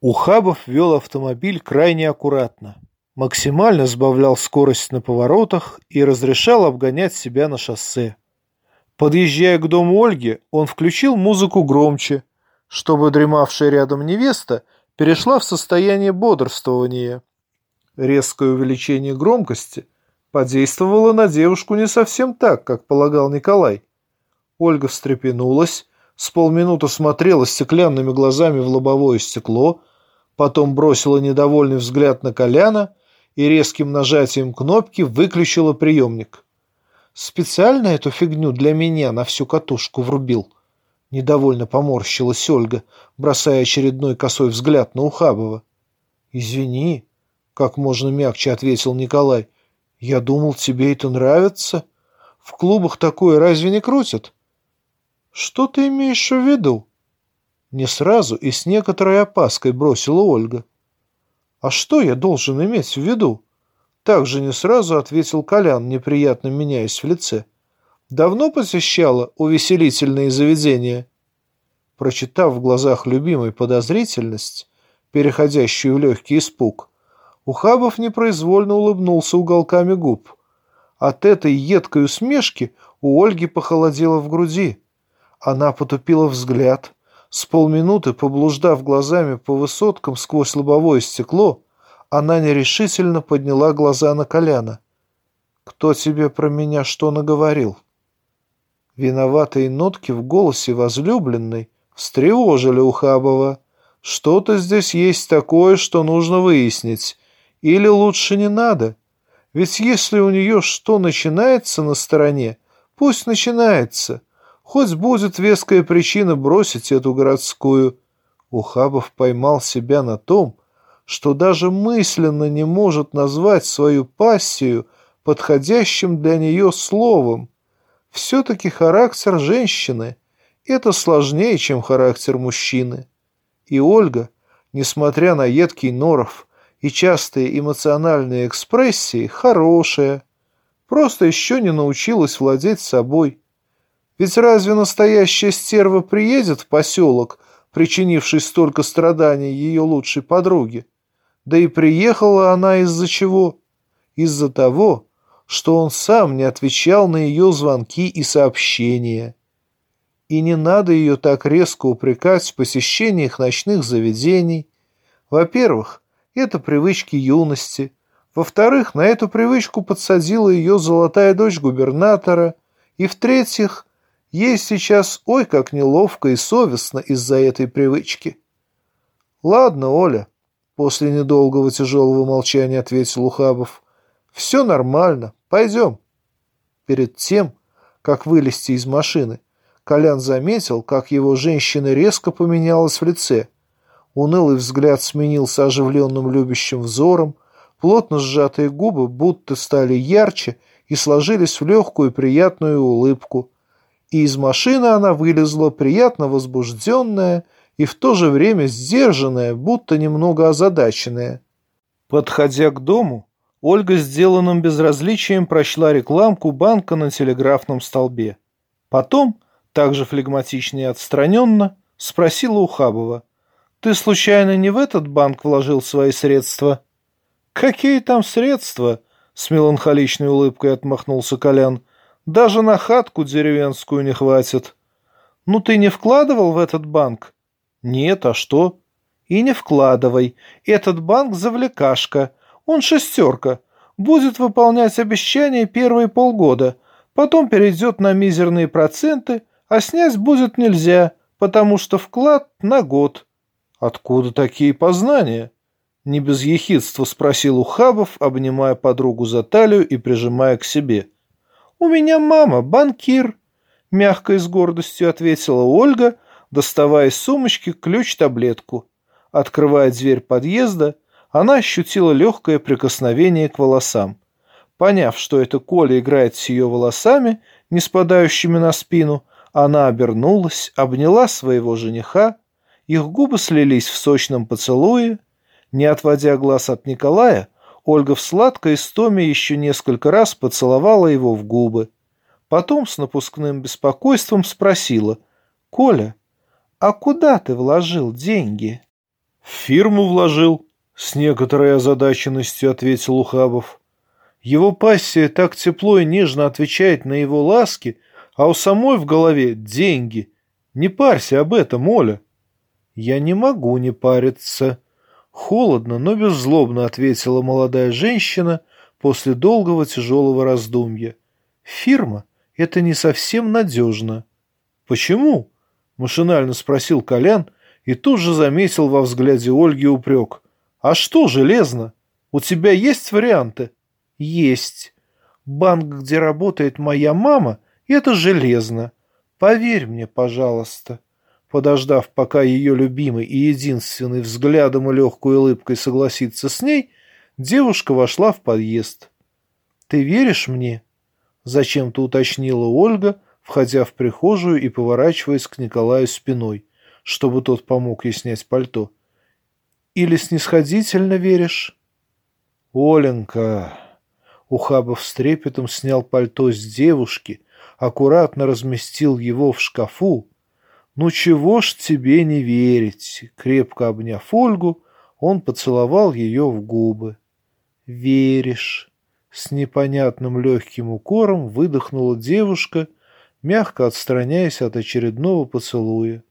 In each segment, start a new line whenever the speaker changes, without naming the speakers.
Ухабов вел автомобиль крайне аккуратно. Максимально сбавлял скорость на поворотах и разрешал обгонять себя на шоссе. Подъезжая к дому Ольги, он включил музыку громче, чтобы дремавшая рядом невеста перешла в состояние бодрствования. Резкое увеличение громкости подействовало на девушку не совсем так, как полагал Николай. Ольга встрепенулась, с полминуты смотрела стеклянными глазами в лобовое стекло, потом бросила недовольный взгляд на Коляна и резким нажатием кнопки выключила приемник. «Специально эту фигню для меня на всю катушку врубил?» Недовольно поморщилась Ольга, бросая очередной косой взгляд на Ухабова. «Извини», — как можно мягче ответил Николай. «Я думал, тебе это нравится. В клубах такое разве не крутят?» «Что ты имеешь в виду?» Не сразу и с некоторой опаской бросила Ольга. «А что я должен иметь в виду?» Также не сразу ответил Колян, неприятно меняясь в лице. «Давно посещала увеселительные заведения?» Прочитав в глазах любимой подозрительность, переходящую в легкий испуг, Ухабов непроизвольно улыбнулся уголками губ. От этой едкой усмешки у Ольги похолодело в груди. Она потупила взгляд, с полминуты, поблуждав глазами по высоткам сквозь лобовое стекло, она нерешительно подняла глаза на Коляна. «Кто тебе про меня что наговорил?» Виноватые нотки в голосе возлюбленной встревожили Ухабова. «Что-то здесь есть такое, что нужно выяснить. Или лучше не надо? Ведь если у нее что начинается на стороне, пусть начинается. Хоть будет веская причина бросить эту городскую. Ухабов поймал себя на том, что даже мысленно не может назвать свою пассию подходящим для нее словом. Все-таки характер женщины – это сложнее, чем характер мужчины. И Ольга, несмотря на едкий норов и частые эмоциональные экспрессии, хорошая, просто еще не научилась владеть собой. Ведь разве настоящая стерва приедет в поселок, причинивший столько страданий ее лучшей подруге? Да и приехала она из-за чего? Из-за того, что он сам не отвечал на ее звонки и сообщения. И не надо ее так резко упрекать в посещениях ночных заведений. Во-первых, это привычки юности. Во-вторых, на эту привычку подсадила ее золотая дочь губернатора. И в-третьих, Ей сейчас ой как неловко и совестно из-за этой привычки. «Ладно, Оля», — после недолгого тяжелого молчания ответил Ухабов. «Все нормально, пойдем». Перед тем, как вылезти из машины, Колян заметил, как его женщина резко поменялась в лице. Унылый взгляд сменился оживленным любящим взором, плотно сжатые губы будто стали ярче и сложились в легкую приятную улыбку и из машины она вылезла, приятно возбужденная и в то же время сдержанная, будто немного озадаченная. Подходя к дому, Ольга сделанным безразличием прочла рекламку банка на телеграфном столбе. Потом, также флегматично и отстраненно, спросила у Хабова. «Ты случайно не в этот банк вложил свои средства?» «Какие там средства?» — с меланхоличной улыбкой отмахнулся Колян. Даже на хатку деревенскую не хватит. Ну ты не вкладывал в этот банк? Нет, а что? И не вкладывай. Этот банк завлекашка. Он шестерка. Будет выполнять обещания первые полгода. Потом перейдет на мизерные проценты, а снять будет нельзя, потому что вклад на год. Откуда такие познания? Не без ехидства спросил Ухабов, обнимая подругу за талию и прижимая к себе. — «У меня мама банкир», — мягко и с гордостью ответила Ольга, доставая из сумочки ключ-таблетку. Открывая дверь подъезда, она ощутила легкое прикосновение к волосам. Поняв, что это Коля играет с ее волосами, не спадающими на спину, она обернулась, обняла своего жениха, их губы слились в сочном поцелуе. Не отводя глаз от Николая, Ольга в сладкой истоме еще несколько раз поцеловала его в губы. Потом с напускным беспокойством спросила. «Коля, а куда ты вложил деньги?» В фирму вложил, с некоторой озадаченностью ответил Ухабов. Его пассия так тепло и нежно отвечает на его ласки, а у самой в голове деньги. Не парься об этом, Оля. Я не могу не париться. Холодно, но беззлобно ответила молодая женщина после долгого тяжелого раздумья. Фирма — это не совсем надежно. Почему? Машинально спросил Колян и тут же заметил во взгляде Ольги упрек. А что железно? У тебя есть варианты? Есть. Банк, где работает моя мама, это железно. Поверь мне, пожалуйста. Подождав, пока ее любимый и единственный взглядом и легкой улыбкой согласится с ней, девушка вошла в подъезд. «Ты веришь мне?» — зачем-то уточнила Ольга, входя в прихожую и поворачиваясь к Николаю спиной, чтобы тот помог ей снять пальто. «Или снисходительно веришь?» «Оленька!» Ухабов с трепетом снял пальто с девушки, аккуратно разместил его в шкафу. «Ну чего ж тебе не верить?» Крепко обняв Ольгу, он поцеловал ее в губы. «Веришь?» С непонятным легким укором выдохнула девушка, мягко отстраняясь от очередного поцелуя.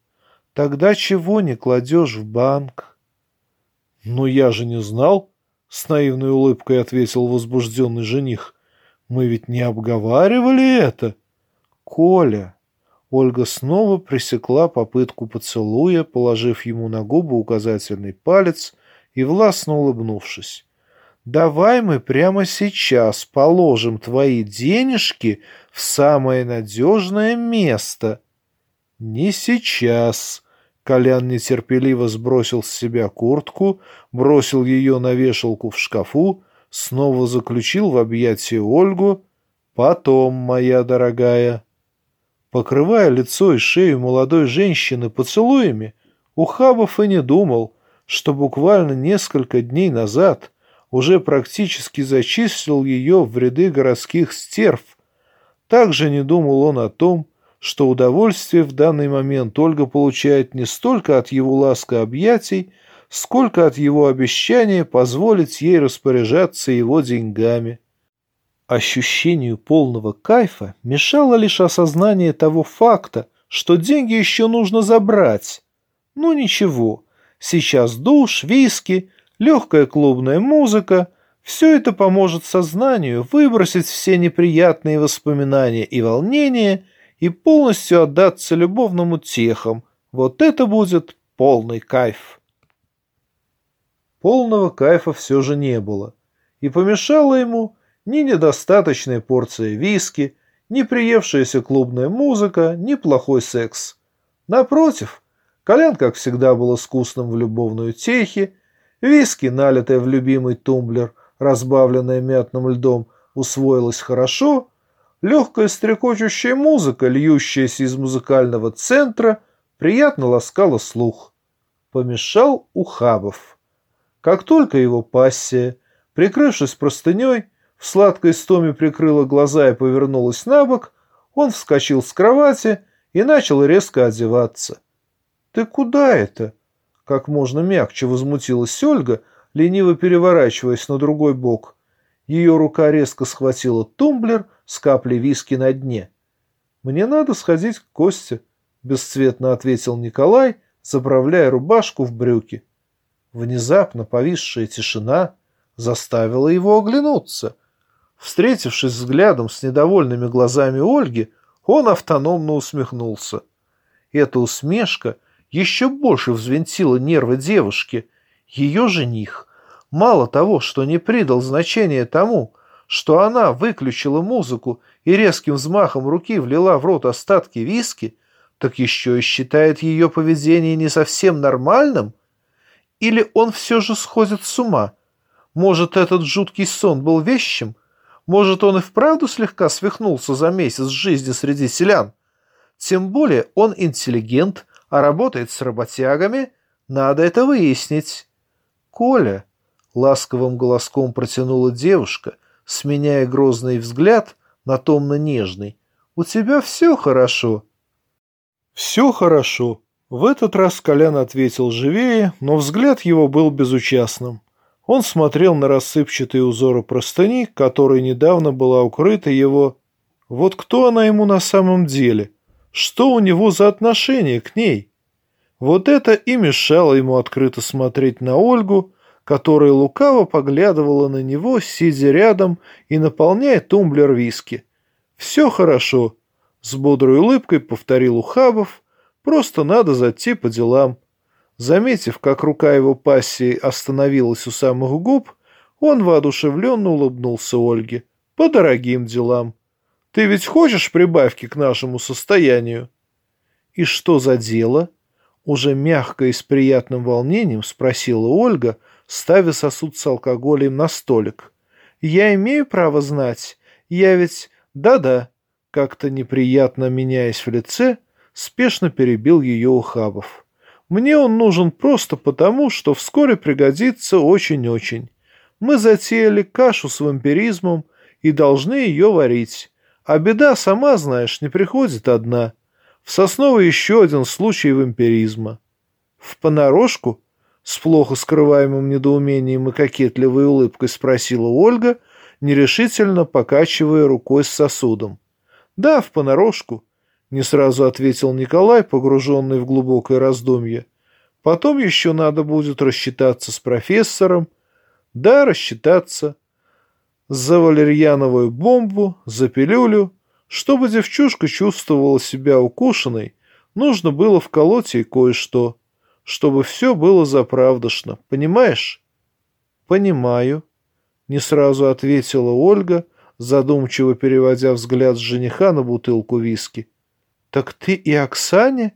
«Тогда чего не кладешь в банк?» «Ну я же не знал», — с наивной улыбкой ответил возбужденный жених. «Мы ведь не обговаривали это». «Коля!» Ольга снова пресекла попытку поцелуя, положив ему на губы указательный палец и властно улыбнувшись. Давай мы прямо сейчас положим твои денежки в самое надежное место. Не сейчас. Колян нетерпеливо сбросил с себя куртку, бросил ее на вешалку в шкафу, снова заключил в объятия Ольгу. Потом, моя дорогая. Покрывая лицо и шею молодой женщины поцелуями, Ухабов и не думал, что буквально несколько дней назад – уже практически зачислил ее в ряды городских стерв. Также не думал он о том, что удовольствие в данный момент Ольга получает не столько от его ласка объятий, сколько от его обещания позволить ей распоряжаться его деньгами. Ощущению полного кайфа мешало лишь осознание того факта, что деньги еще нужно забрать. Ну ничего, сейчас душ, виски, легкая клубная музыка – все это поможет сознанию выбросить все неприятные воспоминания и волнения и полностью отдаться любовным утехам. Вот это будет полный кайф. Полного кайфа все же не было. И помешала ему ни недостаточная порция виски, ни приевшаяся клубная музыка, ни плохой секс. Напротив, Колян, как всегда, был искусным в любовной утехе Виски, налитое в любимый тумблер, разбавленное мятным льдом, усвоилось хорошо. Легкая стрекочущая музыка, льющаяся из музыкального центра, приятно ласкала слух. Помешал Ухабов. Как только его пассия, прикрывшись простыней, в сладкой стоме прикрыла глаза и повернулась на бок, он вскочил с кровати и начал резко одеваться. «Ты куда это?» Как можно мягче возмутилась Ольга, лениво переворачиваясь на другой бок. Ее рука резко схватила тумблер с каплей виски на дне. «Мне надо сходить к Косте», — бесцветно ответил Николай, заправляя рубашку в брюки. Внезапно повисшая тишина заставила его оглянуться. Встретившись взглядом с недовольными глазами Ольги, он автономно усмехнулся. Эта усмешка — еще больше взвинтила нервы девушки. Ее жених, мало того, что не придал значения тому, что она выключила музыку и резким взмахом руки влила в рот остатки виски, так еще и считает ее поведение не совсем нормальным? Или он все же сходит с ума? Может, этот жуткий сон был вещим? Может, он и вправду слегка свихнулся за месяц жизни среди селян? Тем более он интеллигент, а работает с работягами, надо это выяснить. Коля, ласковым голоском протянула девушка, сменяя грозный взгляд на томно-нежный. У тебя все хорошо. Все хорошо, В этот раз Колян ответил живее, но взгляд его был безучастным. Он смотрел на рассыпчатые узоры простыни, которой недавно была укрыта его... Вот кто она ему на самом деле? Что у него за отношение к ней? Вот это и мешало ему открыто смотреть на Ольгу, которая лукаво поглядывала на него, сидя рядом и наполняя тумблер виски. «Все хорошо», — с бодрой улыбкой повторил Ухабов, «просто надо зайти по делам». Заметив, как рука его пассии остановилась у самых губ, он воодушевленно улыбнулся Ольге. «По дорогим делам. Ты ведь хочешь прибавки к нашему состоянию?» «И что за дело?» Уже мягко и с приятным волнением спросила Ольга, ставя сосуд с алкоголем на столик. «Я имею право знать. Я ведь... Да-да». Как-то неприятно меняясь в лице, спешно перебил ее Ухабов. Мне он нужен просто потому, что вскоре пригодится очень-очень. Мы затеяли кашу с вампиризмом и должны ее варить. А беда, сама знаешь, не приходит одна. В Сосновой еще один случай вампиризма. В понарошку, с плохо скрываемым недоумением и кокетливой улыбкой спросила Ольга, нерешительно покачивая рукой с сосудом. Да, в понарошку. Не сразу ответил Николай, погруженный в глубокое раздумье. Потом еще надо будет рассчитаться с профессором. Да, рассчитаться. За валерьяновую бомбу, за пилюлю. Чтобы девчушка чувствовала себя укушенной, нужно было вколоть ей кое-что, чтобы все было заправдошно. Понимаешь? Понимаю. Не сразу ответила Ольга, задумчиво переводя взгляд с жениха на бутылку виски. «Так ты и Оксане?»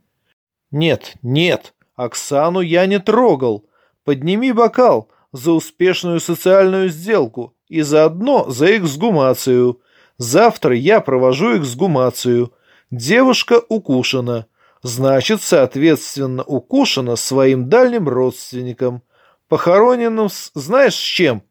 «Нет, нет, Оксану я не трогал. Подними бокал за успешную социальную сделку и заодно за эксгумацию. Завтра я провожу эксгумацию. Девушка укушена. Значит, соответственно, укушена своим дальним родственником. Похороненным с... знаешь с чем?»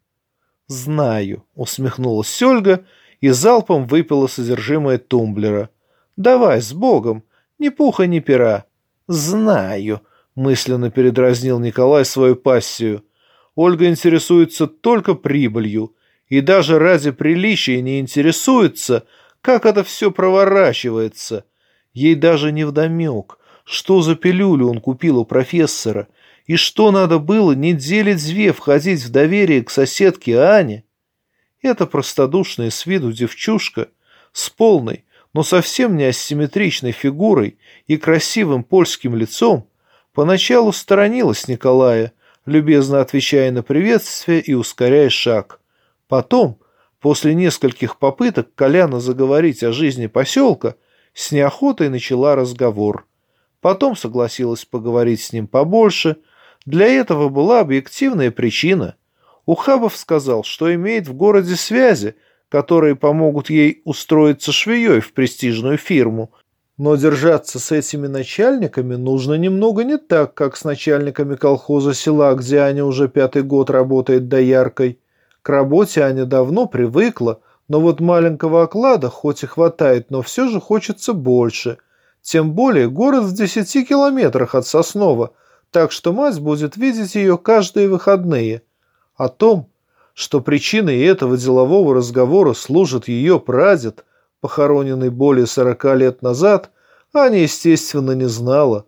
«Знаю», — усмехнулась Ольга и залпом выпила содержимое тумблера. Давай, с Богом, ни пуха, ни пера. Знаю, мысленно передразнил Николай свою пассию. Ольга интересуется только прибылью, и даже ради приличия не интересуется, как это все проворачивается. Ей даже не вдомек, что за пилюлю он купил у профессора, и что надо было недели две входить в доверие к соседке Ане. Эта простодушная с виду девчушка с полной, но совсем не асимметричной фигурой и красивым польским лицом, поначалу сторонилась Николая, любезно отвечая на приветствие и ускоряя шаг. Потом, после нескольких попыток Коляна заговорить о жизни поселка, с неохотой начала разговор. Потом согласилась поговорить с ним побольше. Для этого была объективная причина. Ухабов сказал, что имеет в городе связи, которые помогут ей устроиться швеей в престижную фирму. Но держаться с этими начальниками нужно немного не так, как с начальниками колхоза села, где Аня уже пятый год работает дояркой. К работе Аня давно привыкла, но вот маленького оклада хоть и хватает, но все же хочется больше. Тем более город в десяти километрах от Соснова, так что мать будет видеть ее каждые выходные. О том, что причиной этого делового разговора служит ее прадед, похороненный более сорока лет назад, Аня, естественно, не знала.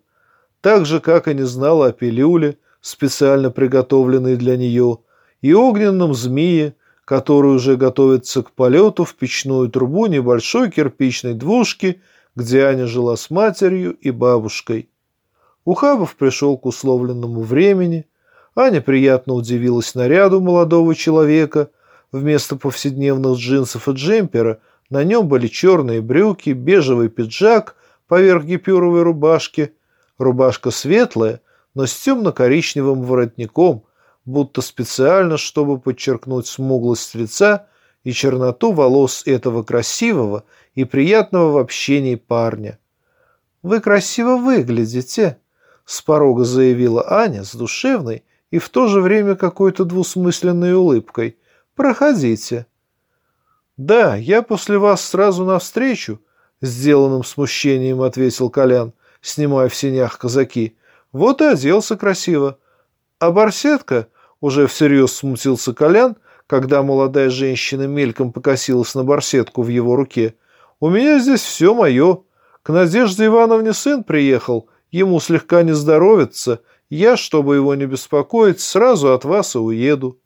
Так же, как и не знала о пилюле, специально приготовленной для нее, и огненном змее, который уже готовится к полету в печную трубу небольшой кирпичной двушки, где Аня жила с матерью и бабушкой. Ухабов пришел к условленному времени – Аня приятно удивилась наряду молодого человека. Вместо повседневных джинсов и джемпера на нем были черные брюки, бежевый пиджак поверх гипюровой рубашки. Рубашка светлая, но с темно-коричневым воротником, будто специально, чтобы подчеркнуть смуглость лица и черноту волос этого красивого и приятного в общении парня. «Вы красиво выглядите», — с порога заявила Аня с душевной, и в то же время какой-то двусмысленной улыбкой. «Проходите». «Да, я после вас сразу навстречу», — сделанным смущением ответил Колян. снимая в синях казаки. Вот и оделся красиво. А барсетка, уже всерьез смутился Колян, когда молодая женщина мельком покосилась на барсетку в его руке. «У меня здесь все мое. К Надежде Ивановне сын приехал, ему слегка не здоровится. Я, чтобы его не беспокоить, сразу от вас и уеду».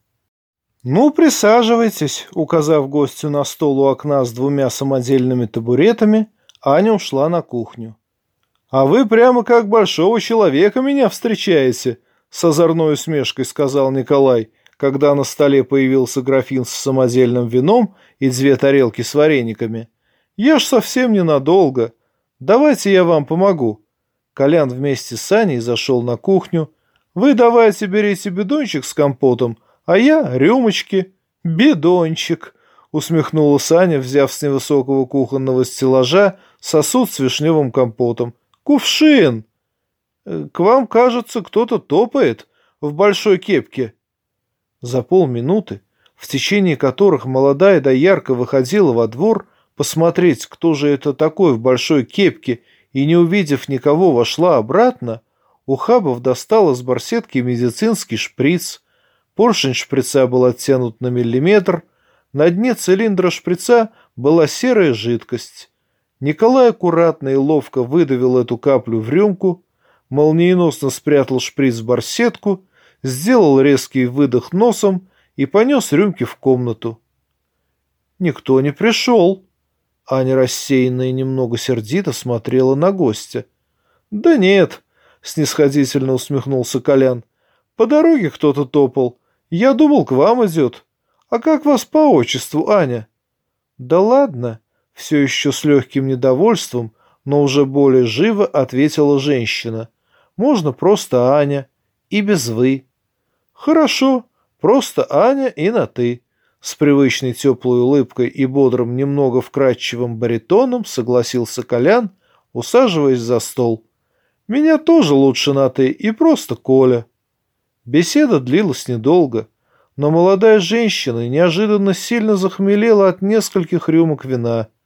«Ну, присаживайтесь», — указав гостю на стол у окна с двумя самодельными табуретами, Аня ушла на кухню. «А вы прямо как большого человека меня встречаете», — с озорной усмешкой сказал Николай, когда на столе появился графин с самодельным вином и две тарелки с варениками. «Я ж совсем ненадолго. Давайте я вам помогу». Колян вместе с Аней зашел на кухню. «Вы давайте берите бидончик с компотом, а я рюмочки». «Бидончик», — усмехнулась Аня, взяв с невысокого кухонного стеллажа сосуд с вишневым компотом. «Кувшин!» э, «К вам, кажется, кто-то топает в большой кепке». За полминуты, в течение которых молодая доярка выходила во двор посмотреть, кто же это такой в большой кепке, и, не увидев никого, вошла обратно, Ухабов достал из барсетки медицинский шприц. Поршень шприца был оттянут на миллиметр. На дне цилиндра шприца была серая жидкость. Николай аккуратно и ловко выдавил эту каплю в рюмку, молниеносно спрятал шприц в барсетку, сделал резкий выдох носом и понес рюмки в комнату. Никто не пришел. Аня рассеянно и немного сердито смотрела на гостя. «Да нет», — снисходительно усмехнулся Колян. «По дороге кто-то топал. Я думал, к вам идет. А как вас по отчеству, Аня?» «Да ладно», все еще с легким недовольством, но уже более живо ответила женщина. «Можно просто Аня. И без «вы». «Хорошо, просто Аня и на «ты». С привычной теплой улыбкой и бодрым, немного вкрадчивым баритоном согласился Колян, усаживаясь за стол. «Меня тоже лучше на «ты» и просто Коля». Беседа длилась недолго, но молодая женщина неожиданно сильно захмелела от нескольких рюмок вина –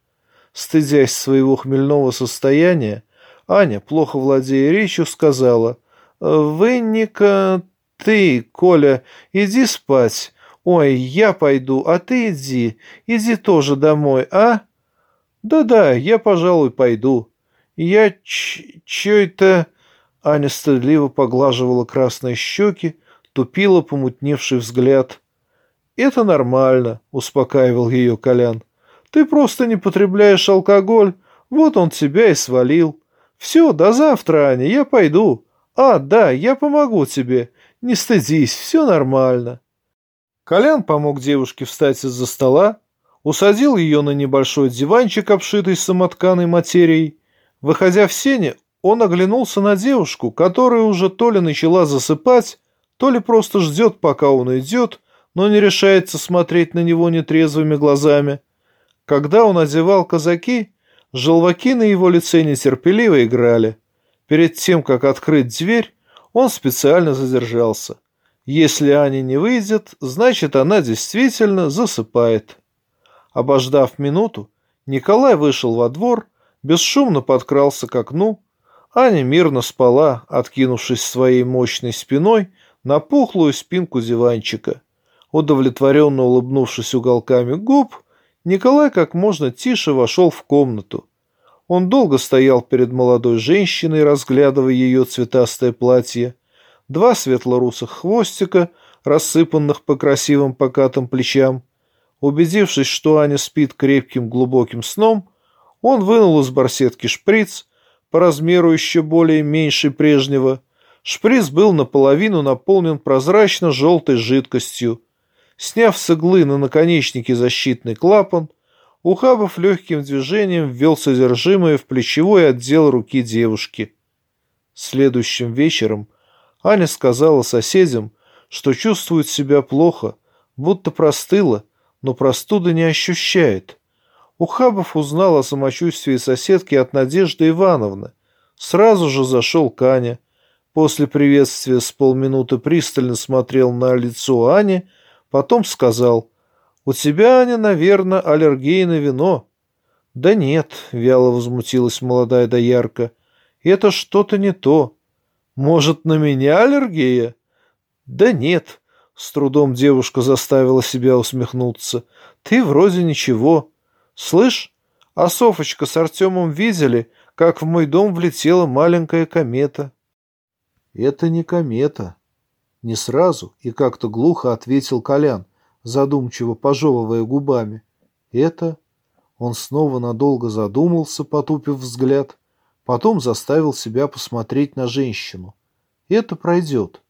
Стыдясь своего хмельного состояния, Аня, плохо владея речью, сказала, «Вы, Ника, ты, Коля, иди спать. Ой, я пойду, а ты иди, иди тоже домой, а?» «Да-да, я, пожалуй, пойду. Я чё это...» Аня стыдливо поглаживала красные щеки, тупила помутневший взгляд. «Это нормально», — успокаивал ее Колян. Ты просто не потребляешь алкоголь, вот он тебя и свалил. Все, до завтра, Аня, я пойду. А, да, я помогу тебе. Не стыдись, все нормально. Колян помог девушке встать из-за стола, усадил ее на небольшой диванчик, обшитый самотканой материей. Выходя в сене, он оглянулся на девушку, которая уже то ли начала засыпать, то ли просто ждет, пока он идет, но не решается смотреть на него нетрезвыми глазами. Когда он одевал казаки, желваки на его лице нетерпеливо играли. Перед тем, как открыть дверь, он специально задержался. Если Аня не выйдет, значит, она действительно засыпает. Обождав минуту, Николай вышел во двор, бесшумно подкрался к окну. Аня мирно спала, откинувшись своей мощной спиной на пухлую спинку диванчика. Удовлетворенно улыбнувшись уголками губ, Николай как можно тише вошел в комнату. Он долго стоял перед молодой женщиной, разглядывая ее цветастое платье. Два светлорусых хвостика, рассыпанных по красивым покатым плечам. Убедившись, что Аня спит крепким глубоким сном, он вынул из барсетки шприц, по размеру еще более меньший прежнего. Шприц был наполовину наполнен прозрачно-желтой жидкостью, Сняв с иглы на наконечнике защитный клапан, Ухабов легким движением ввел содержимое в плечевой отдел руки девушки. Следующим вечером Аня сказала соседям, что чувствует себя плохо, будто простыла, но простуды не ощущает. Ухабов узнал о самочувствии соседки от Надежды Ивановны. Сразу же зашел к Ане. После приветствия с полминуты пристально смотрел на лицо Ани, Потом сказал, «У тебя, Аня, наверное, аллергия на вино». «Да нет», — вяло возмутилась молодая доярка, Это что-то не то. Может, на меня аллергия? Да нет, с трудом девушка заставила себя усмехнуться. Ты вроде ничего. Слышь, а Софочка с Артемом видели, как в мой дом влетела маленькая комета? Это не комета. Не сразу и как-то глухо ответил Колян, задумчиво пожевывая губами. Это... Он снова надолго задумался, потупив взгляд, потом заставил себя посмотреть на женщину. Это пройдет.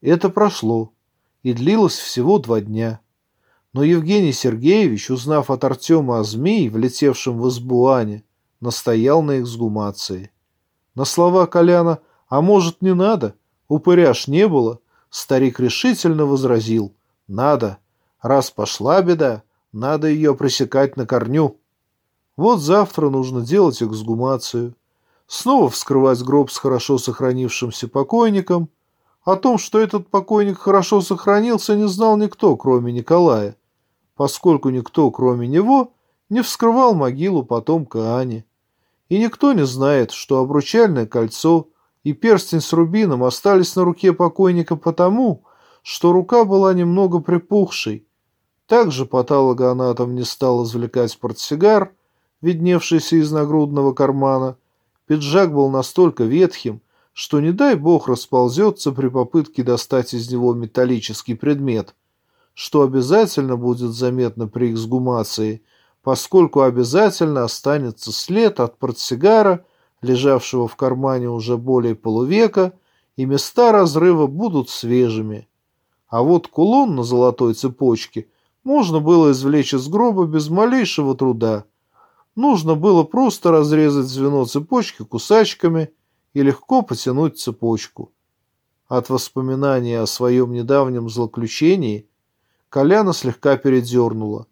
Это прошло и длилось всего два дня. Но Евгений Сергеевич, узнав от Артема о змее, влетевшем в избу Ани, настоял на эксгумации. На слова Коляна «А может, не надо? Упыряж не было?» Старик решительно возразил «Надо. Раз пошла беда, надо ее пресекать на корню. Вот завтра нужно делать эксгумацию. Снова вскрывать гроб с хорошо сохранившимся покойником. О том, что этот покойник хорошо сохранился, не знал никто, кроме Николая, поскольку никто, кроме него, не вскрывал могилу потомка Ани. И никто не знает, что обручальное кольцо и перстень с рубином остались на руке покойника потому, что рука была немного припухшей. Также патологоанатом не стал извлекать портсигар, видневшийся из нагрудного кармана. Пиджак был настолько ветхим, что, не дай бог, расползется при попытке достать из него металлический предмет, что обязательно будет заметно при эксгумации, поскольку обязательно останется след от портсигара, лежавшего в кармане уже более полувека, и места разрыва будут свежими. А вот кулон на золотой цепочке можно было извлечь из гроба без малейшего труда. Нужно было просто разрезать звено цепочки кусачками и легко потянуть цепочку. От воспоминания о своем недавнем злоключении Коляна слегка передернула.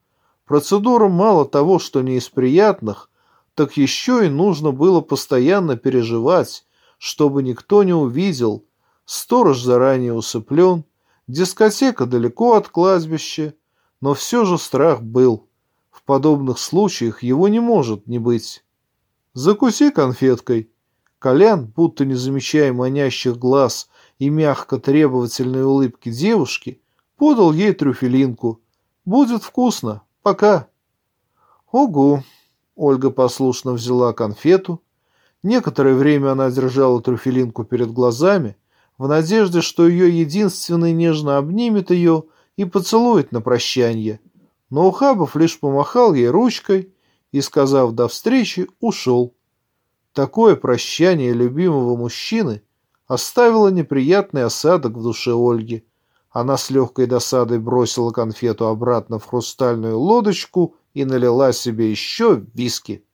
Процедура мало того, что не из приятных, так еще и нужно было постоянно переживать, чтобы никто не увидел. Сторож заранее усыплен, Дискотека далеко от кладбища, но все же страх был. Подобных случаях его не может не быть. «Закуси конфеткой». Колян, будто не замечая манящих глаз и мягко требовательной улыбки девушки, подал ей трюфелинку. «Будет вкусно. Пока». «Угу». Ольга послушно взяла конфету. Некоторое время она держала трюфелинку перед глазами, в надежде, что ее единственный нежно обнимет ее и поцелует на прощанье. Но Ухабов лишь помахал ей ручкой и, сказав «до встречи», ушел. Такое прощание любимого мужчины оставило неприятный осадок в душе Ольги. Она с легкой досадой бросила конфету обратно в хрустальную лодочку и налила себе еще виски.